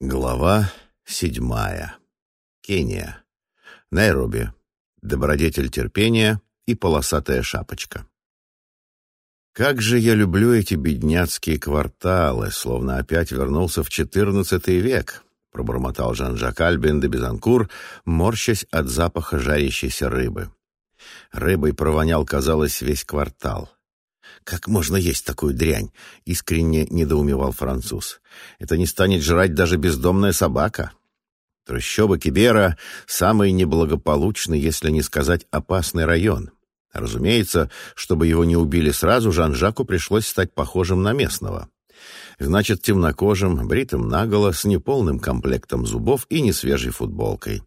Глава седьмая. Кения. Найроби. Добродетель терпения и полосатая шапочка. Как же я люблю эти бедняцкие кварталы, словно опять вернулся в четырнадцатый век, пробормотал Жан-Жак Альбин де Безанкур, морщась от запаха жарящейся рыбы. Рыбой провонял, казалось, весь квартал. «Как можно есть такую дрянь?» — искренне недоумевал француз. «Это не станет жрать даже бездомная собака». Трущобы Кибера — самый неблагополучный, если не сказать опасный район. Разумеется, чтобы его не убили сразу, Жан-Жаку пришлось стать похожим на местного. Значит, темнокожим, бритым наголо, с неполным комплектом зубов и несвежей футболкой.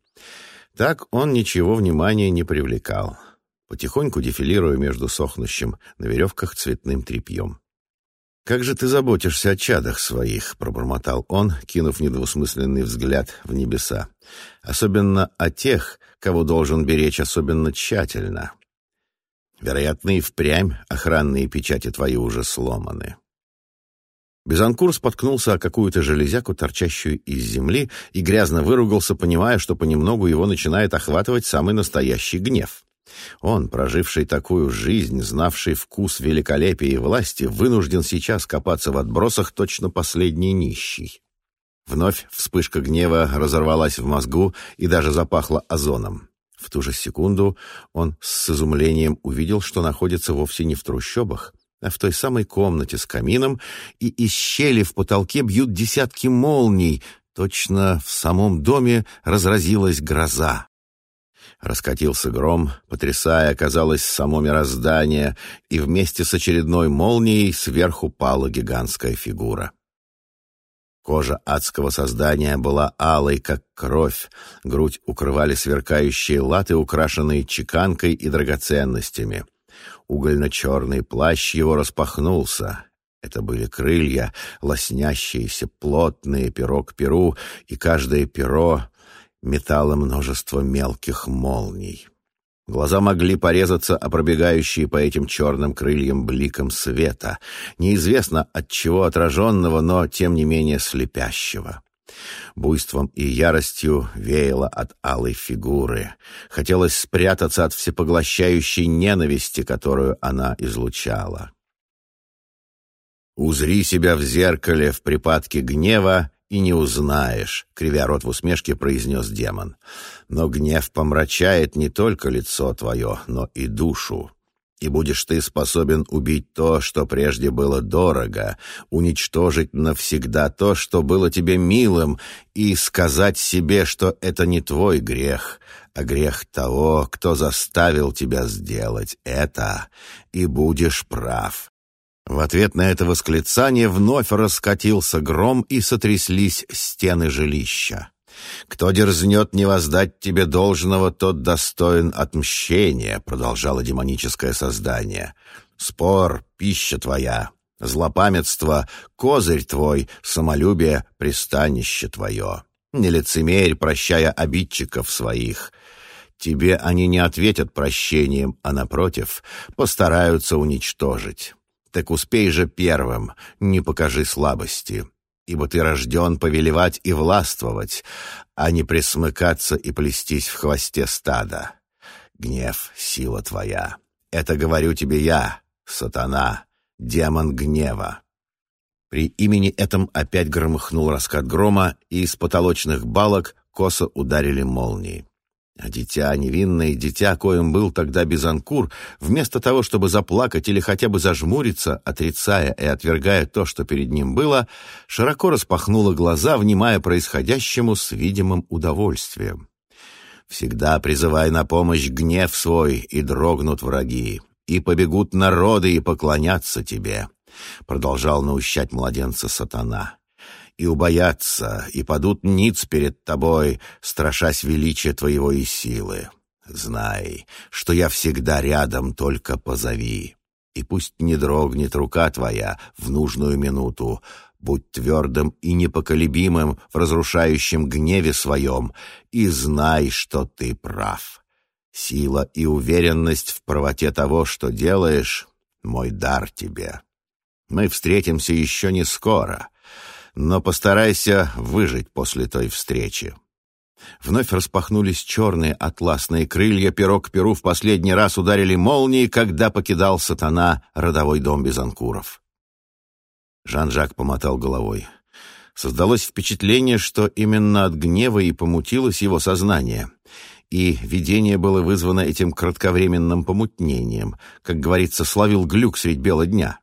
Так он ничего внимания не привлекал потихоньку дефилируя между сохнущим на веревках цветным тряпьем. «Как же ты заботишься о чадах своих», — пробормотал он, кинув недвусмысленный взгляд в небеса. «Особенно о тех, кого должен беречь особенно тщательно. Вероятно, и впрямь охранные печати твои уже сломаны». Безанкур споткнулся о какую-то железяку, торчащую из земли, и грязно выругался, понимая, что понемногу его начинает охватывать самый настоящий гнев. Он, проживший такую жизнь, знавший вкус великолепия и власти, вынужден сейчас копаться в отбросах точно последний нищий. Вновь вспышка гнева разорвалась в мозгу и даже запахла озоном. В ту же секунду он с изумлением увидел, что находится вовсе не в трущобах, а в той самой комнате с камином, и из щели в потолке бьют десятки молний. Точно в самом доме разразилась гроза. Раскатился гром, потрясая, казалось, само мироздание, и вместе с очередной молнией сверху пала гигантская фигура. Кожа адского создания была алой, как кровь, грудь укрывали сверкающие латы, украшенные чеканкой и драгоценностями. Угольно-черный плащ его распахнулся. Это были крылья, лоснящиеся, плотные, перо к перу, и каждое перо метало множество мелких молний. Глаза могли порезаться о пробегающие по этим черным крыльям бликом света, неизвестно от чего отраженного, но тем не менее слепящего. Буйством и яростью веяло от алой фигуры. Хотелось спрятаться от всепоглощающей ненависти, которую она излучала. «Узри себя в зеркале в припадке гнева и не узнаешь», — кривя рот в усмешке произнес демон. «Но гнев помрачает не только лицо твое, но и душу. И будешь ты способен убить то, что прежде было дорого, уничтожить навсегда то, что было тебе милым, и сказать себе, что это не твой грех, а грех того, кто заставил тебя сделать это, и будешь прав. В ответ на это восклицание вновь раскатился гром и сотряслись стены жилища. «Кто дерзнет не воздать тебе должного, тот достоин отмщения», — продолжало демоническое создание. «Спор — пища твоя, злопамятство — козырь твой, самолюбие — пристанище твое. Не лицемерь, прощая обидчиков своих». Тебе они не ответят прощением, а, напротив, постараются уничтожить. Так успей же первым, не покажи слабости, ибо ты рожден повелевать и властвовать, а не присмыкаться и плестись в хвосте стада. Гнев — сила твоя. Это говорю тебе я, сатана, демон гнева». При имени этом опять громыхнул раскат грома, и из потолочных балок косо ударили молнии. А дитя, невинное дитя, коим был тогда Бизанкур, вместо того, чтобы заплакать или хотя бы зажмуриться, отрицая и отвергая то, что перед ним было, широко распахнула глаза, внимая происходящему с видимым удовольствием. «Всегда призывай на помощь гнев свой, и дрогнут враги, и побегут народы и поклонятся тебе», — продолжал наущать младенца сатана и убоятся, и падут ниц перед тобой, страшась величия твоего и силы. Знай, что я всегда рядом, только позови. И пусть не дрогнет рука твоя в нужную минуту, будь твердым и непоколебимым в разрушающем гневе своем, и знай, что ты прав. Сила и уверенность в правоте того, что делаешь, — мой дар тебе. Мы встретимся еще не скоро — но постарайся выжить после той встречи. Вновь распахнулись черные атласные крылья, перо к перу в последний раз ударили молнии, когда покидал сатана родовой дом Безанкуров. Жан-Жак помотал головой. Создалось впечатление, что именно от гнева и помутилось его сознание. И видение было вызвано этим кратковременным помутнением, как говорится, славил глюк средь бела дня.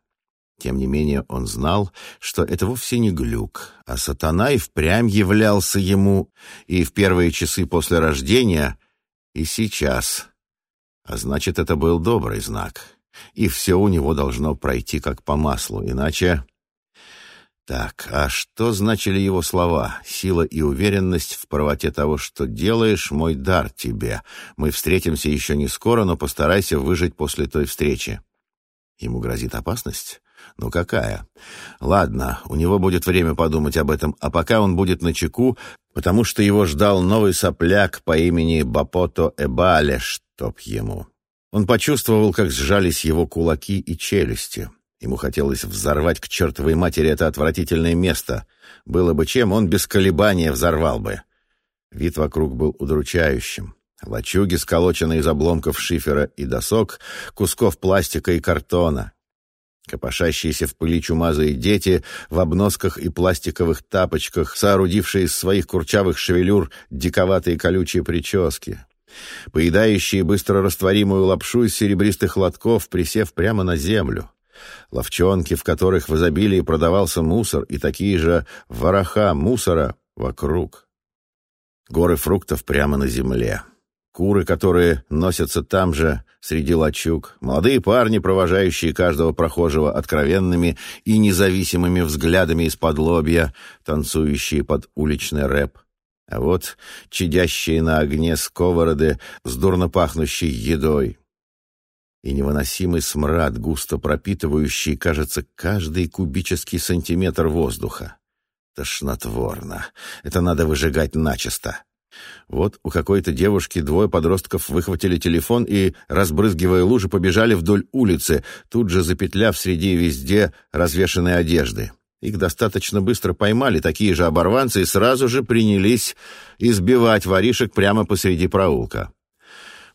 Тем не менее он знал, что это вовсе не глюк, а сатана и впрямь являлся ему и в первые часы после рождения, и сейчас. А значит, это был добрый знак, и все у него должно пройти как по маслу, иначе... Так, а что значили его слова? Сила и уверенность в правоте того, что делаешь, мой дар тебе. Мы встретимся еще не скоро, но постарайся выжить после той встречи. Ему грозит опасность? Ну какая? Ладно, у него будет время подумать об этом, а пока он будет на чеку, потому что его ждал новый сопляк по имени Бапото Эбале, чтоб ему. Он почувствовал, как сжались его кулаки и челюсти. Ему хотелось взорвать к чертовой матери это отвратительное место. Было бы чем, он без колебания взорвал бы. Вид вокруг был удручающим. Лачуги, сколоченные из обломков шифера и досок, кусков пластика и картона, Копошащиеся в пыли чумазые дети в обносках и пластиковых тапочках, соорудившие из своих курчавых шевелюр диковатые колючие прически. Поедающие быстро растворимую лапшу из серебристых лотков, присев прямо на землю. Ловчонки, в которых в изобилии продавался мусор, и такие же вороха мусора вокруг. Горы фруктов прямо на земле куры, которые носятся там же, среди лачуг, молодые парни, провожающие каждого прохожего откровенными и независимыми взглядами из-под лобья, танцующие под уличный рэп. А вот чадящие на огне сковороды с дурно пахнущей едой. И невыносимый смрад, густо пропитывающий, кажется, каждый кубический сантиметр воздуха. Тошнотворно. Это надо выжигать начисто. Вот у какой-то девушки двое подростков выхватили телефон и, разбрызгивая лужи, побежали вдоль улицы, тут же запетляв среди и везде развешанной одежды. Их достаточно быстро поймали такие же оборванцы и сразу же принялись избивать воришек прямо посреди проулка.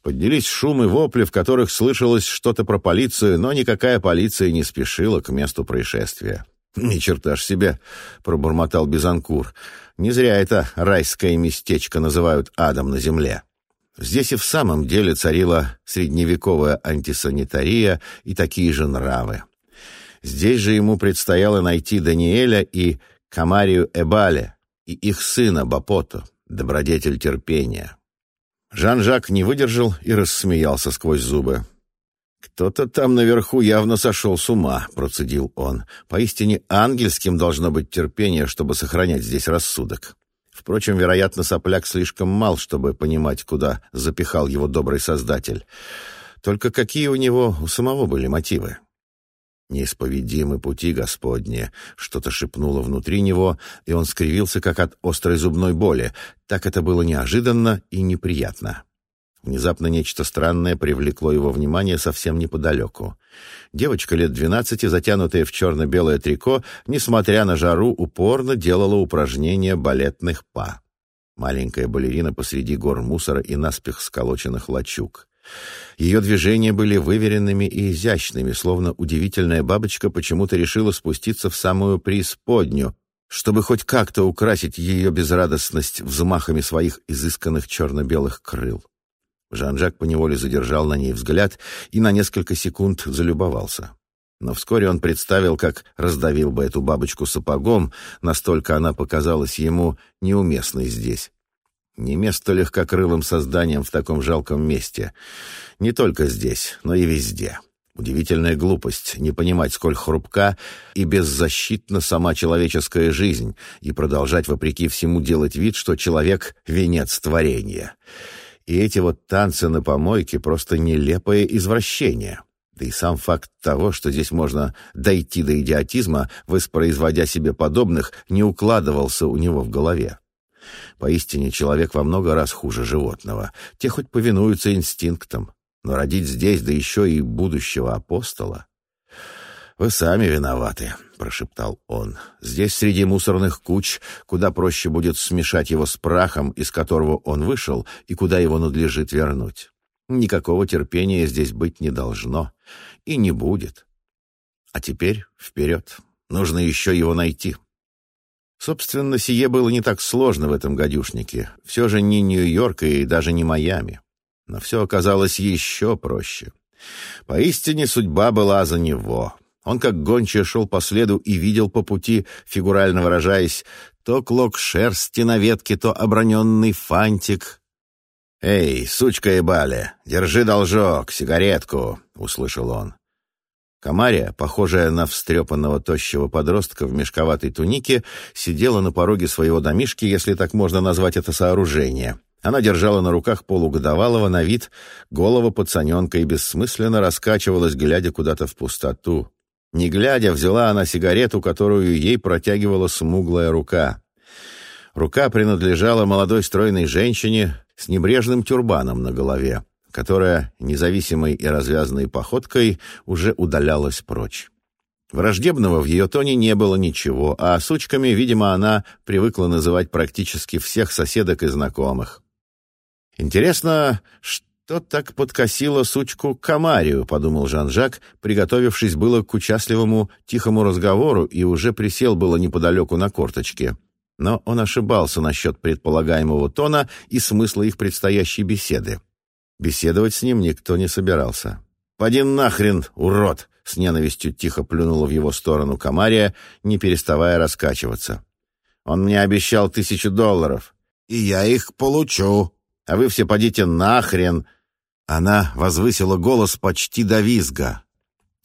Поднялись шумы вопли, в которых слышалось что-то про полицию, но никакая полиция не спешила к месту происшествия. «Ни черта ж себе!» — пробормотал Безанкур. «Не зря это райское местечко называют адом на земле». Здесь и в самом деле царила средневековая антисанитария и такие же нравы. Здесь же ему предстояло найти Даниэля и Камарию Эбале и их сына Бапото, добродетель терпения. Жан-Жак не выдержал и рассмеялся сквозь зубы. «Кто-то там наверху явно сошел с ума», — процедил он. «Поистине ангельским должно быть терпение, чтобы сохранять здесь рассудок». Впрочем, вероятно, сопляк слишком мал, чтобы понимать, куда запихал его добрый создатель. Только какие у него у самого были мотивы? «Неисповедимы пути Господни», — что-то шепнуло внутри него, и он скривился, как от острой зубной боли. Так это было неожиданно и неприятно. Внезапно нечто странное привлекло его внимание совсем неподалеку. Девочка лет двенадцати, затянутая в черно-белое трико, несмотря на жару, упорно делала упражнения балетных па. Маленькая балерина посреди гор мусора и наспех сколоченных лачуг. Ее движения были выверенными и изящными, словно удивительная бабочка почему-то решила спуститься в самую преисподнюю, чтобы хоть как-то украсить ее безрадостность взмахами своих изысканных черно-белых крыл. Жан-Жак поневоле задержал на ней взгляд и на несколько секунд залюбовался. Но вскоре он представил, как раздавил бы эту бабочку сапогом, настолько она показалась ему неуместной здесь. Не место легкокрылым созданием в таком жалком месте. Не только здесь, но и везде. Удивительная глупость не понимать, сколь хрупка и беззащитна сама человеческая жизнь, и продолжать вопреки всему делать вид, что человек — венец творения. И эти вот танцы на помойке — просто нелепое извращение. Да и сам факт того, что здесь можно дойти до идиотизма, воспроизводя себе подобных, не укладывался у него в голове. Поистине, человек во много раз хуже животного. Те хоть повинуются инстинктам, но родить здесь, да еще и будущего апостола... «Вы сами виноваты», — прошептал он. «Здесь среди мусорных куч куда проще будет смешать его с прахом, из которого он вышел, и куда его надлежит вернуть. Никакого терпения здесь быть не должно и не будет. А теперь вперед. Нужно еще его найти». Собственно, сие было не так сложно в этом гадюшнике. Все же не Нью-Йорк и даже не Майами. Но все оказалось еще проще. Поистине судьба была за него. Он как гончая шел по следу и видел по пути, фигурально выражаясь, то клок шерсти на ветке, то оброненный фантик. «Эй, сучка и баля, держи должок, сигаретку!» — услышал он. Камария, похожая на встрепанного тощего подростка в мешковатой тунике, сидела на пороге своего домишки, если так можно назвать это сооружение. Она держала на руках полугодовалого на вид голого пацаненка и бессмысленно раскачивалась, глядя куда-то в пустоту. Не глядя, взяла она сигарету, которую ей протягивала смуглая рука. Рука принадлежала молодой стройной женщине с небрежным тюрбаном на голове, которая, независимой и развязанной походкой, уже удалялась прочь. Враждебного в ее тоне не было ничего, а сучками, видимо, она привыкла называть практически всех соседок и знакомых. Интересно, что «Что так подкосило сучку Камарию?» — подумал Жан-Жак, приготовившись было к участливому тихому разговору и уже присел было неподалеку на корточке. Но он ошибался насчет предполагаемого тона и смысла их предстоящей беседы. Беседовать с ним никто не собирался. «Поди нахрен, урод!» — с ненавистью тихо плюнула в его сторону Камария, не переставая раскачиваться. «Он мне обещал тысячу долларов, и я их получу. А вы все подите нахрен!» Она возвысила голос почти до визга.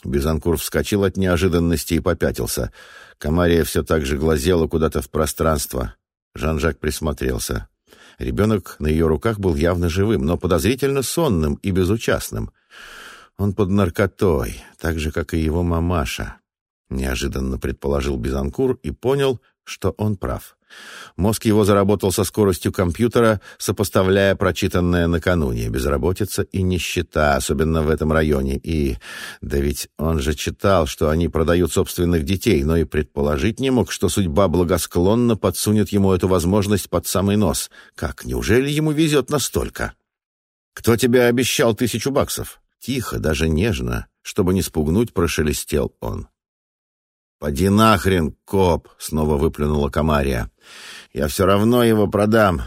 Бизанкур вскочил от неожиданности и попятился. Камария все так же глазела куда-то в пространство. Жан-Жак присмотрелся. Ребенок на ее руках был явно живым, но подозрительно сонным и безучастным. Он под наркотой, так же, как и его мамаша. Неожиданно предположил Бизанкур и понял, что он прав. Мозг его заработал со скоростью компьютера, сопоставляя прочитанное накануне. Безработица и нищета, особенно в этом районе. И... Да ведь он же читал, что они продают собственных детей, но и предположить не мог, что судьба благосклонно подсунет ему эту возможность под самый нос. Как, неужели ему везет настолько? «Кто тебе обещал тысячу баксов?» Тихо, даже нежно, чтобы не спугнуть, прошелестел он. «Поди нахрен, коп!» — снова выплюнула Камария. «Я все равно его продам.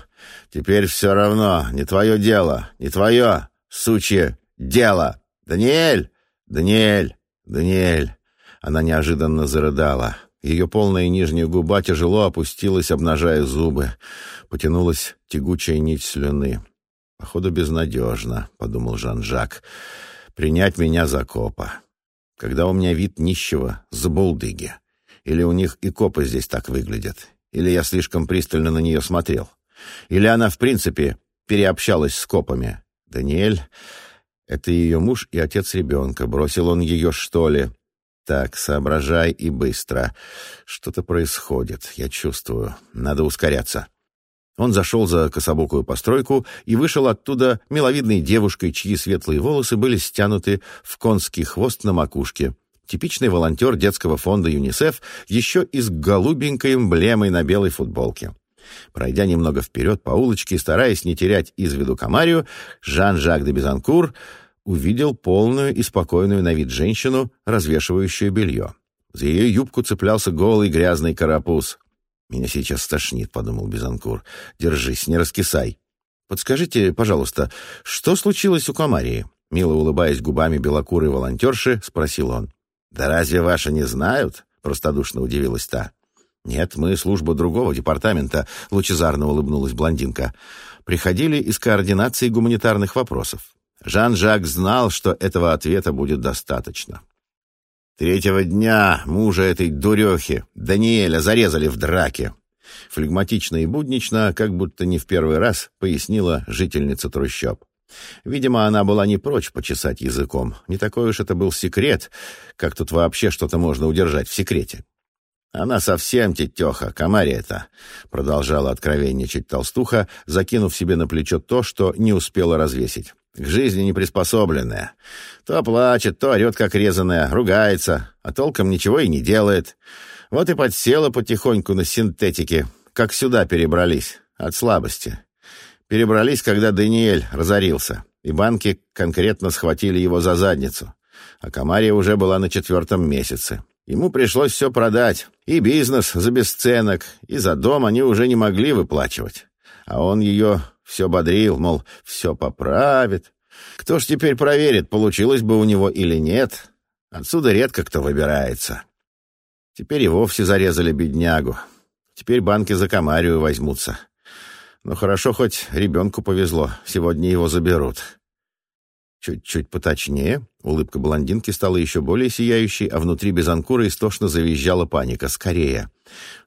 Теперь все равно. Не твое дело. Не твое, сучье, дело. Даниэль! Даниэль! Даниэль!» Она неожиданно зарыдала. Ее полная нижняя губа тяжело опустилась, обнажая зубы. Потянулась тягучая нить слюны. «Походу, безнадежно», — подумал Жан-Жак. «Принять меня за копа» когда у меня вид нищего забулдыги. Или у них и копы здесь так выглядят. Или я слишком пристально на нее смотрел. Или она, в принципе, переобщалась с копами. Даниэль — это ее муж и отец ребенка. Бросил он ее, что ли? Так, соображай и быстро. Что-то происходит, я чувствую. Надо ускоряться. Он зашел за кособокую постройку и вышел оттуда миловидной девушкой, чьи светлые волосы были стянуты в конский хвост на макушке. Типичный волонтер детского фонда ЮНИСЕФ, еще и с голубенькой эмблемой на белой футболке. Пройдя немного вперед по улочке, стараясь не терять из виду Камарию, Жан-Жак де Безанкур увидел полную и спокойную на вид женщину, развешивающую белье. За ее юбку цеплялся голый грязный карапуз. «Меня сейчас стошнит», — подумал Бизанкур. «Держись, не раскисай». «Подскажите, пожалуйста, что случилось у Камарии?» Мило улыбаясь губами белокурой волонтерши, спросил он. «Да разве ваши не знают?» — простодушно удивилась та. «Нет, мы служба другого департамента», — лучезарно улыбнулась блондинка. «Приходили из координации гуманитарных вопросов. Жан-Жак знал, что этого ответа будет достаточно. Третьего дня мужа этой дурехи, Даниэля, зарезали в драке. Флегматично и буднично, как будто не в первый раз, пояснила жительница трущоб. Видимо, она была не прочь почесать языком. Не такой уж это был секрет, как тут вообще что-то можно удержать в секрете. «Она совсем тетеха, комария-то», — продолжала откровенничать толстуха, закинув себе на плечо то, что не успела развесить. К жизни неприспособленная. То плачет, то орет, как резаная, ругается, а толком ничего и не делает. Вот и подсела потихоньку на синтетике, как сюда перебрались, от слабости. Перебрались, когда Даниэль разорился, и банки конкретно схватили его за задницу. А Камария уже была на четвертом месяце. Ему пришлось все продать. И бизнес за бесценок, и за дом они уже не могли выплачивать. А он ее все бодрил, мол, все поправит. Кто ж теперь проверит, получилось бы у него или нет? Отсюда редко кто выбирается. Теперь и вовсе зарезали беднягу. Теперь банки за Камарию возьмутся. Но хорошо, хоть ребенку повезло. Сегодня его заберут. Чуть-чуть поточнее. Улыбка блондинки стала еще более сияющей, а внутри Безанкура истошно завизжала паника. Скорее.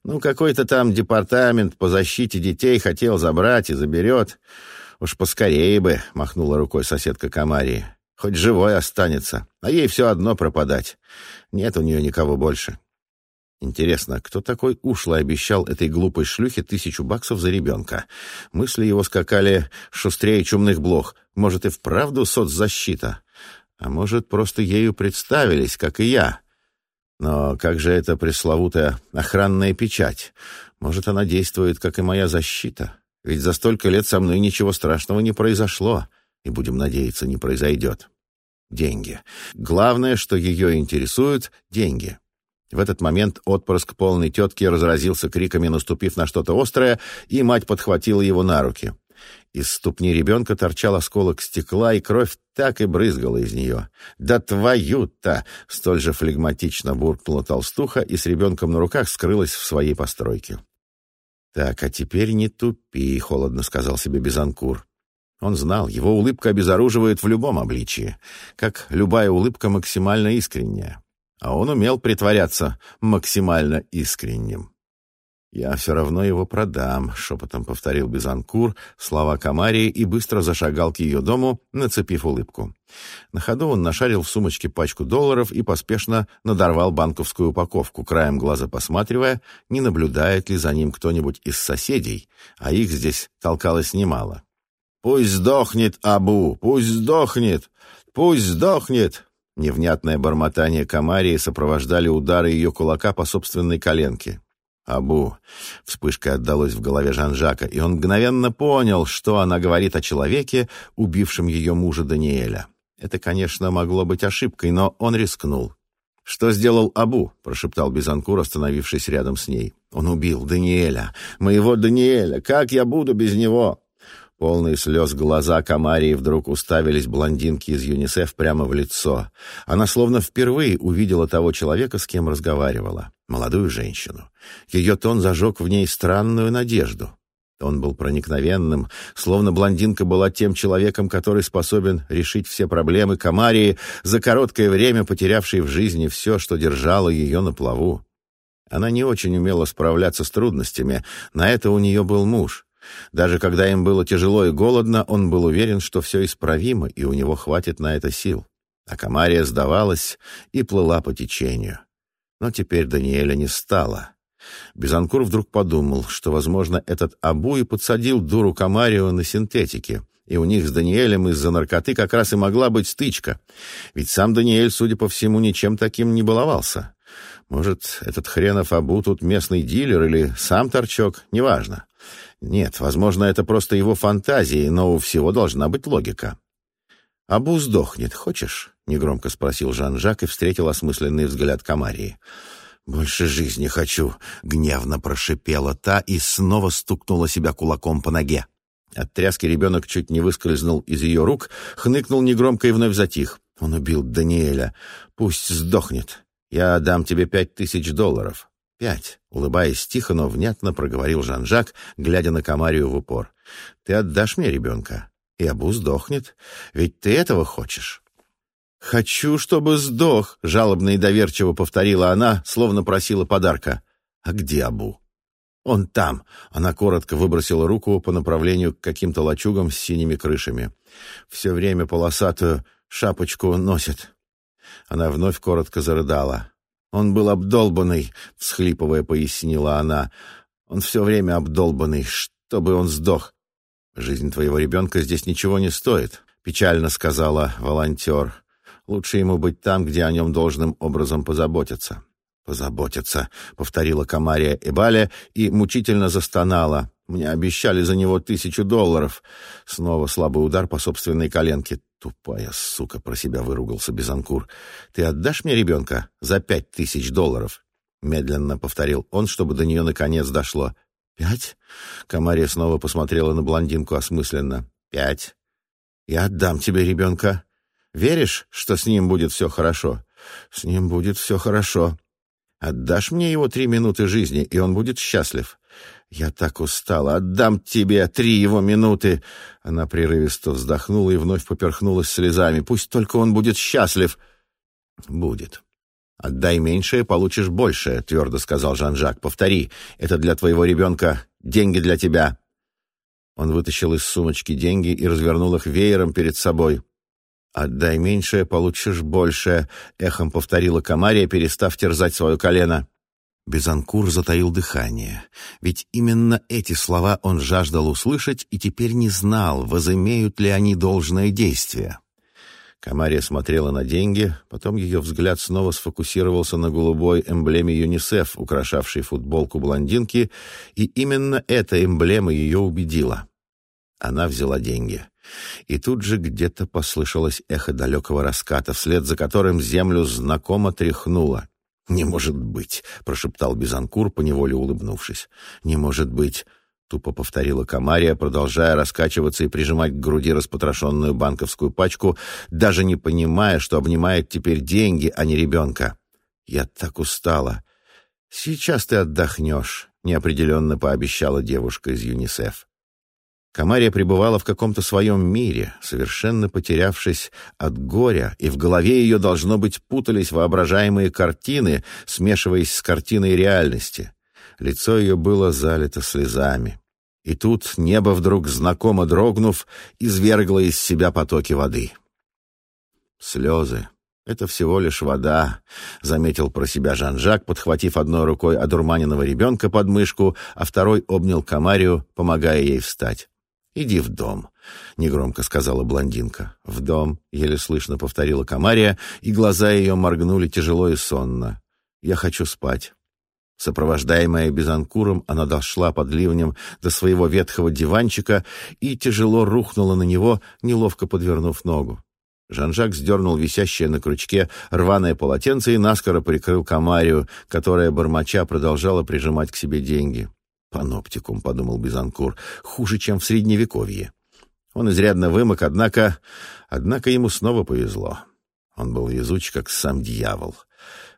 Ну, какой-то там департамент по защите детей хотел забрать и заберет. Уж поскорее бы, махнула рукой соседка Камарии. Хоть живой останется, а ей все одно пропадать. Нет у нее никого больше. Интересно, кто такой ушлый обещал этой глупой шлюхе тысячу баксов за ребенка? Мысли его скакали шустрее чумных блох. Может, и вправду соцзащита? А может, просто ею представились, как и я? Но как же эта пресловутая охранная печать? Может, она действует, как и моя защита? Ведь за столько лет со мной ничего страшного не произошло, и, будем надеяться, не произойдет. Деньги. Главное, что ее интересуют — деньги. В этот момент отпрыск полной тетки разразился криками, наступив на что-то острое, и мать подхватила его на руки. Из ступни ребенка торчал осколок стекла, и кровь так и брызгала из нее. «Да твою-то!» — столь же флегматично буркнула толстуха и с ребенком на руках скрылась в своей постройке. «Так, а теперь не тупи», — холодно сказал себе Безанкур. Он знал, его улыбка обезоруживает в любом обличии, как любая улыбка максимально искренняя а он умел притворяться максимально искренним. «Я все равно его продам», — шепотом повторил Безанкур слова Камарии и быстро зашагал к ее дому, нацепив улыбку. На ходу он нашарил в сумочке пачку долларов и поспешно надорвал банковскую упаковку, краем глаза посматривая, не наблюдает ли за ним кто-нибудь из соседей, а их здесь толкалось немало. «Пусть сдохнет Абу! Пусть сдохнет! Пусть сдохнет!» Невнятное бормотание Камарии сопровождали удары ее кулака по собственной коленке. «Абу!» — вспышка отдалась в голове Жан-Жака, и он мгновенно понял, что она говорит о человеке, убившем ее мужа Даниэля. Это, конечно, могло быть ошибкой, но он рискнул. «Что сделал Абу?» — прошептал Бизанкур, остановившись рядом с ней. «Он убил Даниэля, моего Даниэля. Как я буду без него?» Полные слез глаза Камарии вдруг уставились блондинки из ЮНИСЕФ прямо в лицо. Она словно впервые увидела того человека, с кем разговаривала. Молодую женщину. Ее тон зажег в ней странную надежду. Он был проникновенным, словно блондинка была тем человеком, который способен решить все проблемы Камарии, за короткое время потерявшей в жизни все, что держало ее на плаву. Она не очень умела справляться с трудностями, на это у нее был муж — даже когда им было тяжело и голодно, он был уверен, что все исправимо, и у него хватит на это сил. А Камария сдавалась и плыла по течению. Но теперь Даниэля не стало. Безанкур вдруг подумал, что, возможно, этот Абу и подсадил дуру Камарию на синтетике, и у них с Даниэлем из-за наркоты как раз и могла быть стычка. Ведь сам Даниэль, судя по всему, ничем таким не баловался. Может, этот хренов Абу тут местный дилер или сам торчок, неважно. Нет, возможно, это просто его фантазии, но у всего должна быть логика. «Абу сдохнет, хочешь?» — негромко спросил Жан-Жак и встретил осмысленный взгляд Камарии. «Больше жизни хочу», — гневно прошипела та и снова стукнула себя кулаком по ноге. От тряски ребенок чуть не выскользнул из ее рук, хныкнул негромко и вновь затих. Он убил Даниэля. Пусть сдохнет. Я дам тебе пять тысяч долларов. «Пять», — улыбаясь тихо, но внятно проговорил Жан-Жак, глядя на Камарию в упор. «Ты отдашь мне ребенка, и Абу сдохнет. Ведь ты этого хочешь». «Хочу, чтобы сдох», — жалобно и доверчиво повторила она, словно просила подарка. «А где Абу?» «Он там!» — она коротко выбросила руку по направлению к каким-то лачугам с синими крышами. «Все время полосатую шапочку носит». Она вновь коротко зарыдала. «Он был обдолбанный», — всхлипывая, пояснила она. «Он все время обдолбанный, чтобы он сдох. Жизнь твоего ребенка здесь ничего не стоит. — печально сказала волонтер. «Лучше ему быть там, где о нем должным образом позаботятся». «Позаботиться», — повторила Камария Эбаля и мучительно застонала. «Мне обещали за него тысячу долларов». Снова слабый удар по собственной коленке. «Тупая сука!» — про себя выругался Безанкур. «Ты отдашь мне ребенка за пять тысяч долларов?» Медленно повторил он, чтобы до нее наконец дошло. «Пять?» — Камария снова посмотрела на блондинку осмысленно. «Пять. Я отдам тебе ребенка. Веришь, что с ним будет все хорошо?» «С ним будет все хорошо», Отдашь мне его три минуты жизни, и он будет счастлив. Я так устала. Отдам тебе три его минуты. Она прерывисто вздохнула и вновь поперхнулась слезами. Пусть только он будет счастлив. Будет. Отдай меньшее, получишь большее, твердо сказал Жан-Жак. Повтори. Это для твоего ребенка. Деньги для тебя. Он вытащил из сумочки деньги и развернул их веером перед собой. «Отдай меньшее, получишь большее», — эхом повторила Камария, перестав терзать свое колено. Безанкур затаил дыхание, ведь именно эти слова он жаждал услышать и теперь не знал, возымеют ли они должное действие. Камария смотрела на деньги, потом ее взгляд снова сфокусировался на голубой эмблеме ЮНИСЕФ, украшавшей футболку блондинки, и именно эта эмблема ее убедила. Она взяла деньги. И тут же где-то послышалось эхо далекого раската, вслед за которым землю знакомо тряхнуло. «Не может быть!» — прошептал Бизанкур, поневоле улыбнувшись. «Не может быть!» — тупо повторила Камария, продолжая раскачиваться и прижимать к груди распотрошенную банковскую пачку, даже не понимая, что обнимает теперь деньги, а не ребенка. «Я так устала!» «Сейчас ты отдохнешь», — неопределенно пообещала девушка из ЮНИСЕФ. Камария пребывала в каком-то своем мире, совершенно потерявшись от горя, и в голове ее, должно быть, путались воображаемые картины, смешиваясь с картиной реальности. Лицо ее было залито слезами. И тут небо вдруг, знакомо дрогнув, извергло из себя потоки воды. Слезы. «Это всего лишь вода», — заметил про себя Жан-Жак, подхватив одной рукой одурманенного ребенка под мышку, а второй обнял Камарию, помогая ей встать. «Иди в дом», — негромко сказала блондинка. «В дом», — еле слышно повторила Камария, и глаза ее моргнули тяжело и сонно. «Я хочу спать». Сопровождаемая Безанкуром, она дошла под ливнем до своего ветхого диванчика и тяжело рухнула на него, неловко подвернув ногу. Жан-Жак сдернул висящее на крючке рваное полотенце и наскоро прикрыл Камарию, которая, бормоча, продолжала прижимать к себе деньги. Паноптикум, — подумал Бизанкур, — хуже, чем в Средневековье. Он изрядно вымок, однако... Однако ему снова повезло. Он был везуч, как сам дьявол.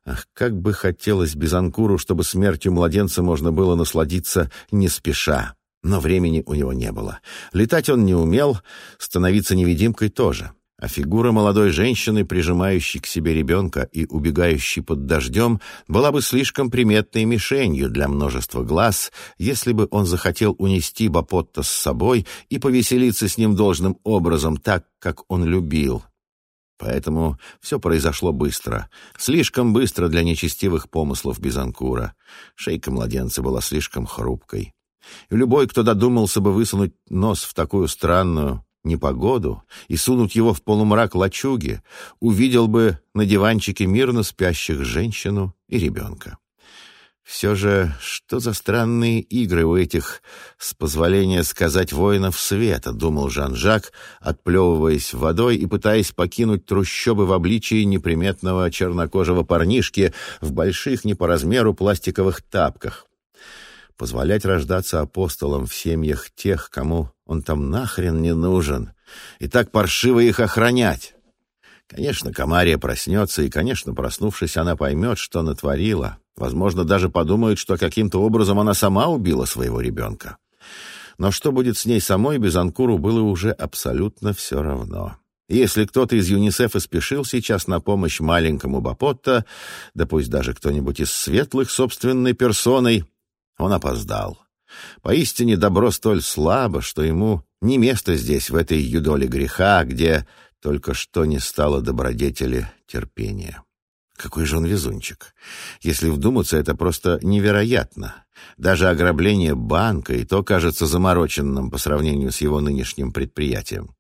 Ах, как бы хотелось Бизанкуру, чтобы смертью младенца можно было насладиться не спеша. Но времени у него не было. Летать он не умел, становиться невидимкой тоже. А фигура молодой женщины, прижимающей к себе ребенка и убегающей под дождем, была бы слишком приметной мишенью для множества глаз, если бы он захотел унести Бапотта с собой и повеселиться с ним должным образом, так, как он любил. Поэтому все произошло быстро. Слишком быстро для нечестивых помыслов Бизанкура. Шейка младенца была слишком хрупкой. И любой, кто додумался бы высунуть нос в такую странную, непогоду и сунуть его в полумрак лачуги, увидел бы на диванчике мирно спящих женщину и ребенка. Все же, что за странные игры у этих, с позволения сказать, воинов света, думал Жан-Жак, отплевываясь водой и пытаясь покинуть трущобы в обличии неприметного чернокожего парнишки в больших не по размеру пластиковых тапках позволять рождаться апостолам в семьях тех, кому он там нахрен не нужен, и так паршиво их охранять. Конечно, Камария проснется, и, конечно, проснувшись, она поймет, что натворила. Возможно, даже подумает, что каким-то образом она сама убила своего ребенка. Но что будет с ней самой, без Анкуру было уже абсолютно все равно. Если кто-то из ЮНИСЕФ и спешил сейчас на помощь маленькому Бапотто, да пусть даже кто-нибудь из светлых собственной персоной, он опоздал. Поистине добро столь слабо, что ему не место здесь, в этой юдоле греха, где только что не стало добродетели терпения. Какой же он везунчик. Если вдуматься, это просто невероятно. Даже ограбление банка и то кажется замороченным по сравнению с его нынешним предприятием.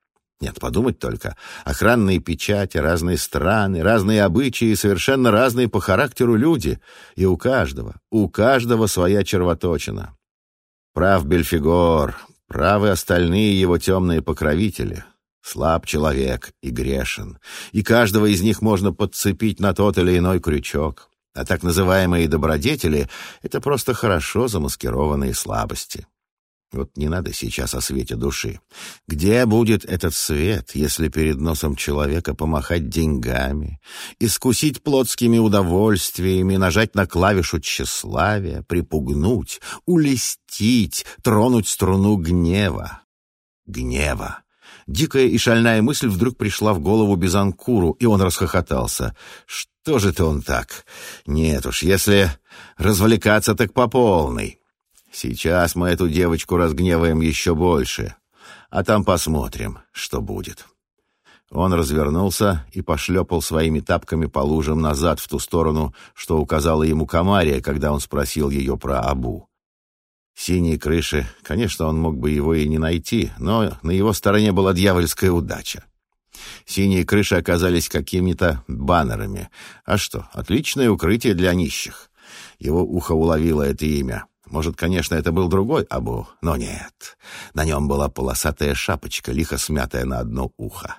Нет, подумать только. Охранные печати, разные страны, разные обычаи и совершенно разные по характеру люди. И у каждого, у каждого своя червоточина. Прав Бельфигор, правы остальные его темные покровители. Слаб человек и грешен, и каждого из них можно подцепить на тот или иной крючок. А так называемые добродетели — это просто хорошо замаскированные слабости. Вот не надо сейчас о свете души. Где будет этот свет, если перед носом человека помахать деньгами, искусить плотскими удовольствиями, нажать на клавишу тщеславия, припугнуть, улестить, тронуть струну гнева? Гнева. Дикая и шальная мысль вдруг пришла в голову Бизанкуру, и он расхохотался. Что же это он так? Нет уж, если развлекаться, так по полной. Сейчас мы эту девочку разгневаем еще больше, а там посмотрим, что будет. Он развернулся и пошлепал своими тапками по лужам назад в ту сторону, что указала ему Камария, когда он спросил ее про Абу. Синие крыши, конечно, он мог бы его и не найти, но на его стороне была дьявольская удача. Синие крыши оказались какими-то баннерами. А что, отличное укрытие для нищих. Его ухо уловило это имя. Может, конечно, это был другой Абу, но нет. На нем была полосатая шапочка, лихо смятая на одно ухо.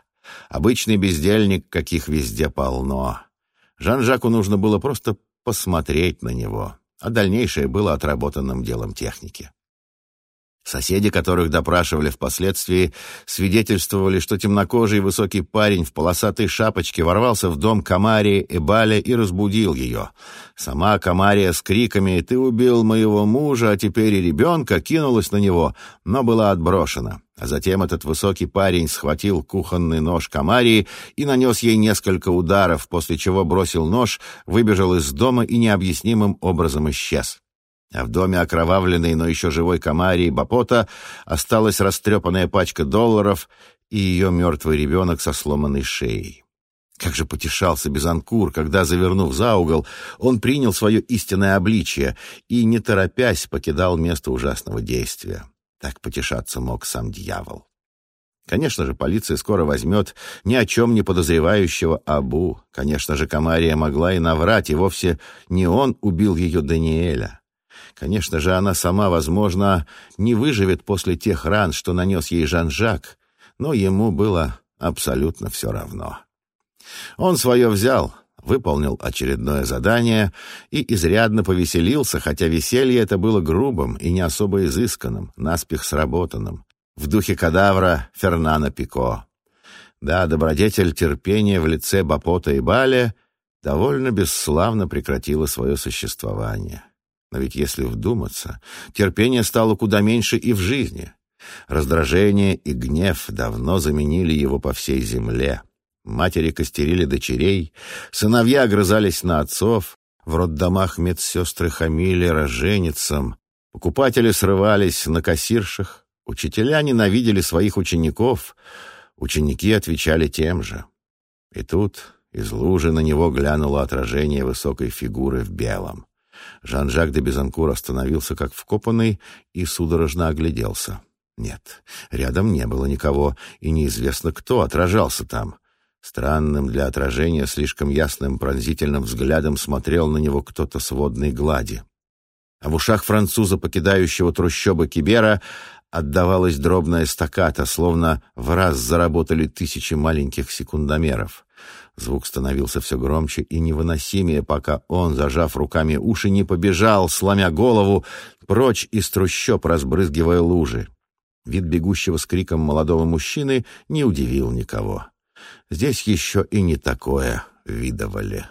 Обычный бездельник, каких везде полно. Жан-Жаку нужно было просто посмотреть на него, а дальнейшее было отработанным делом техники. Соседи, которых допрашивали впоследствии, свидетельствовали, что темнокожий высокий парень в полосатой шапочке ворвался в дом Камарии Эбаля и разбудил ее. Сама Камария с криками «Ты убил моего мужа, а теперь и ребенка!» кинулась на него, но была отброшена. А затем этот высокий парень схватил кухонный нож Камарии и нанес ей несколько ударов, после чего бросил нож, выбежал из дома и необъяснимым образом исчез. А в доме окровавленной, но еще живой Камарии Бапота осталась растрепанная пачка долларов и ее мертвый ребенок со сломанной шеей. Как же потешался Безанкур, когда, завернув за угол, он принял свое истинное обличие и, не торопясь, покидал место ужасного действия. Так потешаться мог сам дьявол. Конечно же, полиция скоро возьмет ни о чем не подозревающего Абу. Конечно же, Камария могла и наврать, и вовсе не он убил ее Даниэля. Конечно же, она сама, возможно, не выживет после тех ран, что нанес ей Жан-Жак, но ему было абсолютно все равно. Он свое взял, выполнил очередное задание и изрядно повеселился, хотя веселье это было грубым и не особо изысканным, наспех сработанным, в духе кадавра Фернана Пико. Да, добродетель терпения в лице Бапота и Бале довольно бесславно прекратила свое существование. Но ведь если вдуматься, терпение стало куда меньше и в жизни. Раздражение и гнев давно заменили его по всей земле. Матери костерили дочерей, сыновья огрызались на отцов, в роддомах медсестры хамили роженицам, покупатели срывались на кассиршах, учителя ненавидели своих учеников, ученики отвечали тем же. И тут из лужи на него глянуло отражение высокой фигуры в белом. Жан-Жак де Безанкур остановился как вкопанный и судорожно огляделся. Нет, рядом не было никого, и неизвестно, кто отражался там. Странным для отражения, слишком ясным пронзительным взглядом смотрел на него кто-то с водной глади. А в ушах француза, покидающего трущобы Кибера, отдавалась дробная стаката, словно в раз заработали тысячи маленьких секундомеров. Звук становился все громче и невыносимее, пока он, зажав руками уши, не побежал, сломя голову, прочь из трущоб, разбрызгивая лужи. Вид бегущего с криком молодого мужчины не удивил никого. Здесь еще и не такое видовали.